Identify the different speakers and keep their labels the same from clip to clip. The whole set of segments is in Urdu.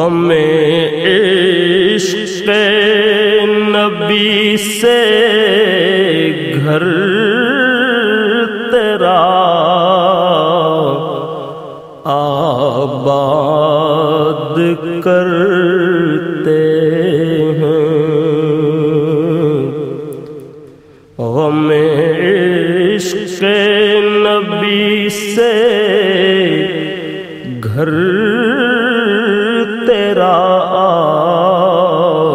Speaker 1: غم عشق نبی سے گھر تیرا آباد کرتے ہیں۔ غم عشق نبی سے گھر تیرا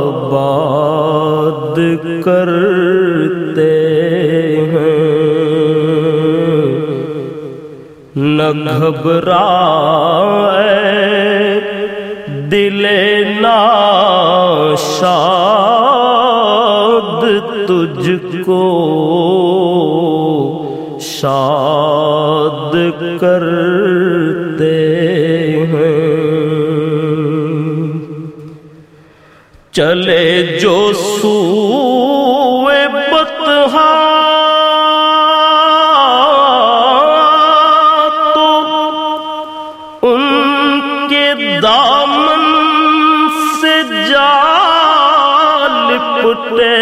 Speaker 1: آباد کرتے ہیں۔ نہ گھبرا دل ناشاد تجھ کو شاد کرتے چلے جو سوئے بتہا تو ان کے دامن سے جا لپٹے۔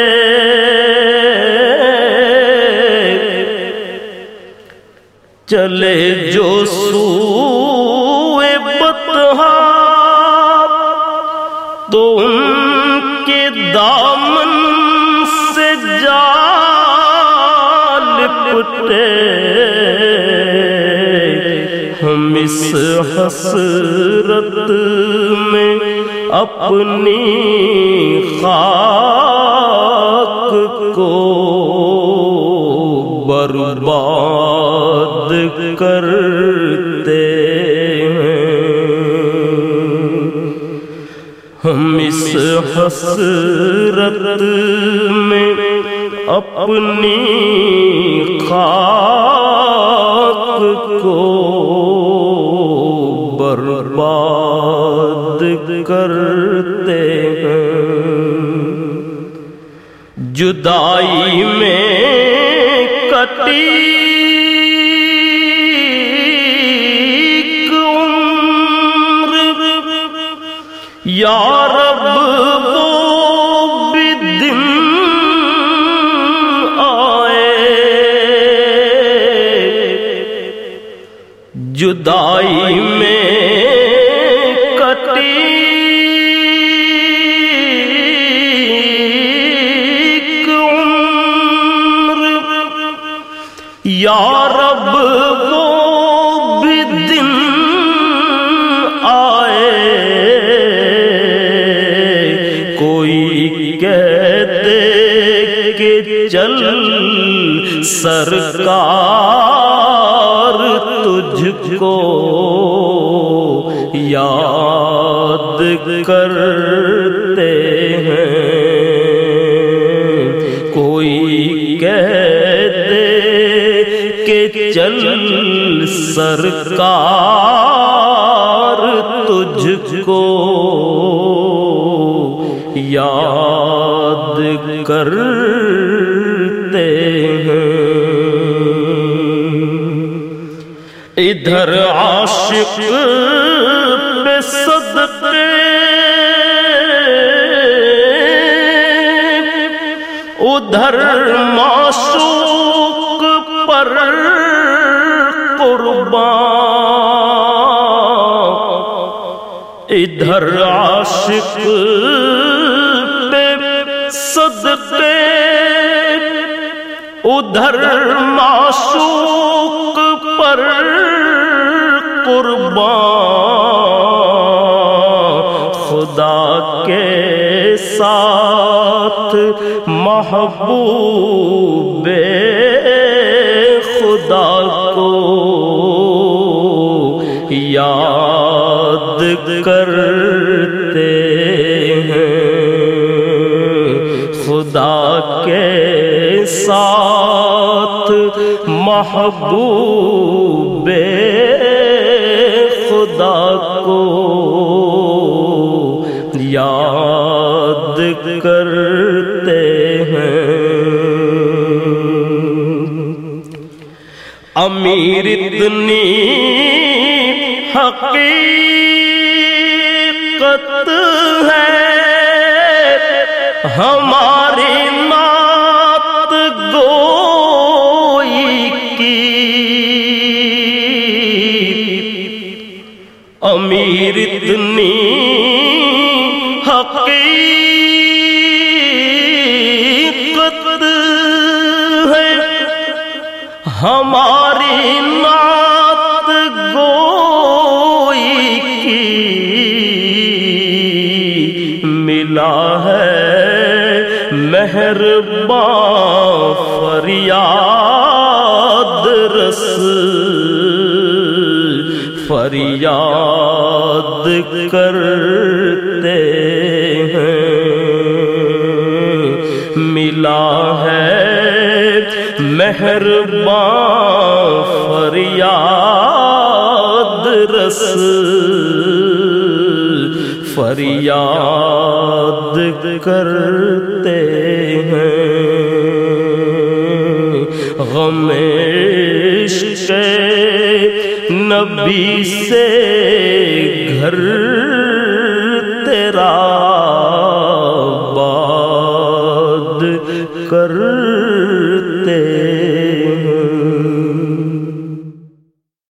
Speaker 1: چلے جو سوئے بتہا تو ان دامن سے جا پٹے۔ ہم اس حسرت میں اپنی ہم اس حسرت میں اپنی خاک کو برباد کرتے ہیں۔ جدائی میں کٹی یا رب وہ بھی دن آئے۔ جدائی میں کٹی۔ یا رب چل سرکار تجھ کو یاد کرتے ہیں۔ کوئی کہتے کہ چل سرکار تجھ کو یاد کرتے ادھر عاشق پہ صدقے۔ ادھر معشوق پر قربان۔ ادھر عاشق پہ صدقے۔ ادھر معشوق پر قربان۔ خدا کے ساتھ محبوب خدا کو یاد کرتے ہیں۔ خدا کے ساتھ محبوب خدا کو یاد کرتے ہیں۔ امیر اتنی حقیقت ہے۔ ہماری اتنی حقیقت ہے ہماری نات گوئی کی ملا ہے مہربان فریاد رس فریاد کرتے ہیں۔ ملا ہے مہربان فریاد رس۔ فریاد کرتے ہیں۔ غم عشق نبی سے ہر